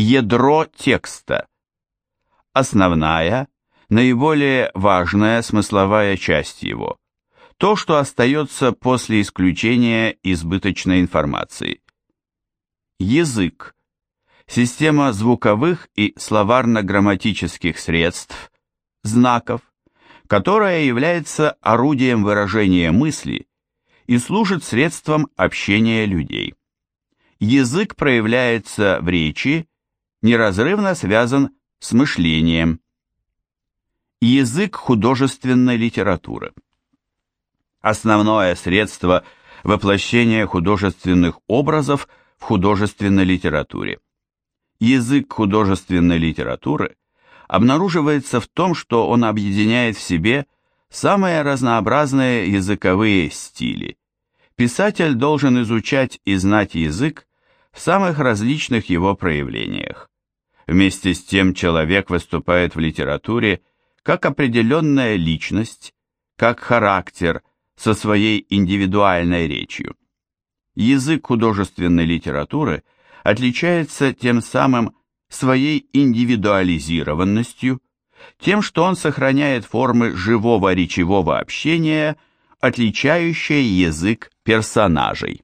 Ядро текста. Основная, наиболее важная смысловая часть его. То, что остается после исключения избыточной информации. Язык. Система звуковых и словарно-грамматических средств, знаков, которая является орудием выражения мысли и служит средством общения людей. Язык проявляется в речи, неразрывно связан с мышлением. Язык художественной литературы. Основное средство воплощения художественных образов в художественной литературе. Язык художественной литературы обнаруживается в том, что он объединяет в себе самые разнообразные языковые стили. Писатель должен изучать и знать язык в самых различных его проявлениях. Вместе с тем человек выступает в литературе как определенная личность, как характер со своей индивидуальной речью. Язык художественной литературы отличается тем самым своей индивидуализированностью, тем, что он сохраняет формы живого речевого общения, отличающие язык персонажей.